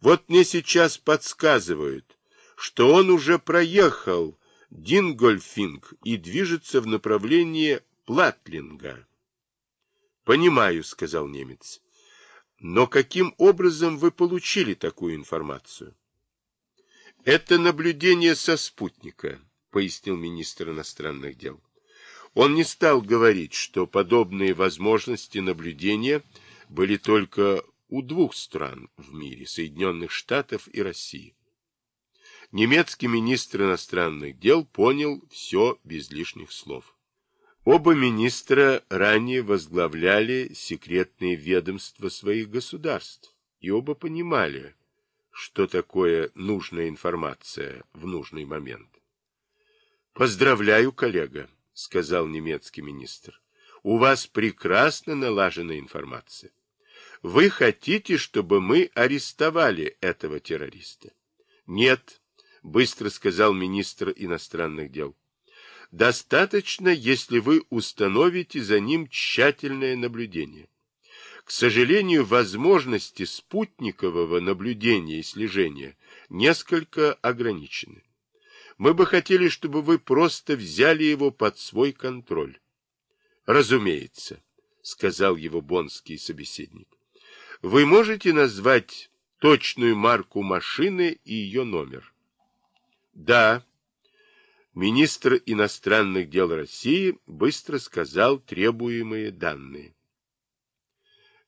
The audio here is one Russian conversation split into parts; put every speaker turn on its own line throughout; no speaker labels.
Вот мне сейчас подсказывают, что он уже проехал Дингольфинг и движется в направлении Платлинга. Понимаю, сказал немец. Но каким образом вы получили такую информацию? Это наблюдение со спутника, пояснил министр иностранных дел. Он не стал говорить, что подобные возможности наблюдения были только у двух стран в мире, Соединенных Штатов и России. Немецкий министр иностранных дел понял все без лишних слов. Оба министра ранее возглавляли секретные ведомства своих государств, и оба понимали, что такое нужная информация в нужный момент. «Поздравляю, коллега», — сказал немецкий министр. «У вас прекрасно налажена информация. Вы хотите, чтобы мы арестовали этого террориста? Нет, быстро сказал министр иностранных дел. Достаточно, если вы установите за ним тщательное наблюдение. К сожалению, возможности спутникового наблюдения и слежения несколько ограничены. Мы бы хотели, чтобы вы просто взяли его под свой контроль. Разумеется, сказал его бонский собеседник. Вы можете назвать точную марку машины и ее номер? Да. Министр иностранных дел России быстро сказал требуемые данные.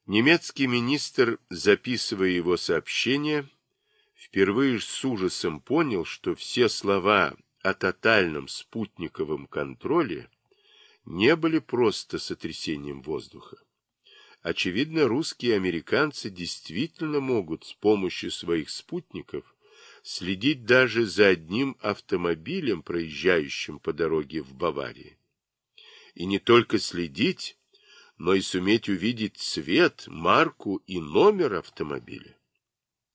Немецкий министр, записывая его сообщение, впервые с ужасом понял, что все слова о тотальном спутниковом контроле не были просто сотрясением воздуха. Очевидно, русские и американцы действительно могут с помощью своих спутников следить даже за одним автомобилем, проезжающим по дороге в Баварии. И не только следить, но и суметь увидеть цвет, марку и номер автомобиля.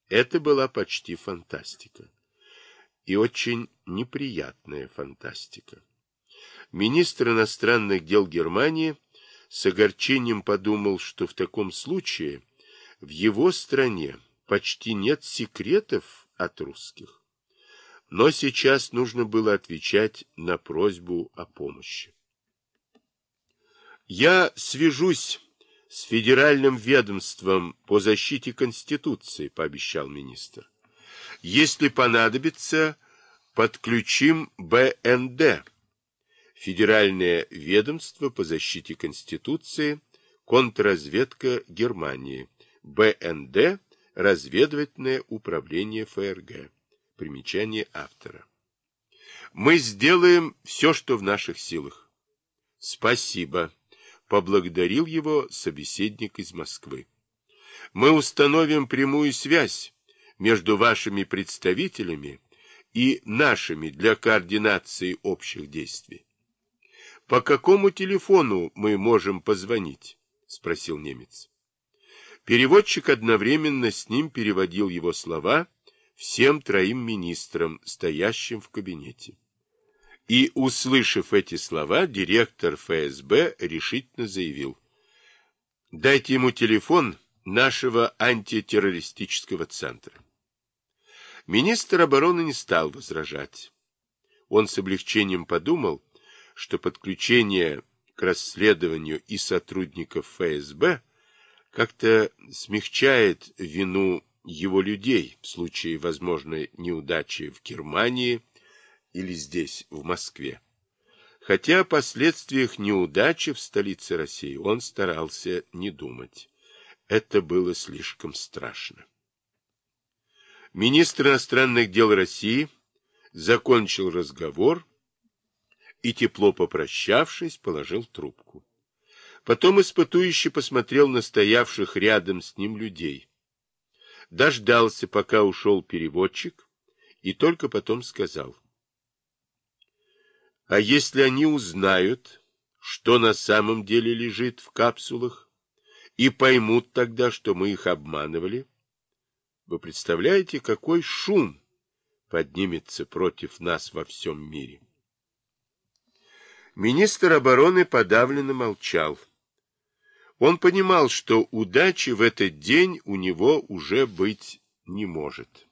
Это была почти фантастика. И очень неприятная фантастика. Министр иностранных дел Германии с огорчением подумал, что в таком случае в его стране почти нет секретов от русских. Но сейчас нужно было отвечать на просьбу о помощи. Я свяжусь с федеральным ведомством по защите Конституции, пообещал министр. Если понадобится, подключим БНД. Федеральное ведомство по защите Конституции, контрразведка Германии, БНД, разведывательное управление ФРГ. Примечание автора. Мы сделаем все, что в наших силах. Спасибо, поблагодарил его собеседник из Москвы. Мы установим прямую связь между вашими представителями и нашими для координации общих действий. По какому телефону мы можем позвонить? спросил немец. Переводчик одновременно с ним переводил его слова всем троим министрам, стоящим в кабинете. И, услышав эти слова, директор ФСБ решительно заявил, «Дайте ему телефон нашего антитеррористического центра». Министр обороны не стал возражать. Он с облегчением подумал, что подключение к расследованию и сотрудников ФСБ как-то смягчает вину его людей в случае возможной неудачи в Германии или здесь, в Москве. Хотя о последствиях неудачи в столице России он старался не думать. Это было слишком страшно. Министр иностранных дел России закончил разговор и, тепло попрощавшись, положил трубку. Потом испытующий посмотрел на стоявших рядом с ним людей. Дождался, пока ушел переводчик, и только потом сказал. А если они узнают, что на самом деле лежит в капсулах, и поймут тогда, что мы их обманывали, вы представляете, какой шум поднимется против нас во всем мире? Министр обороны подавленно молчал. Он понимал, что удачи в этот день у него уже быть не может.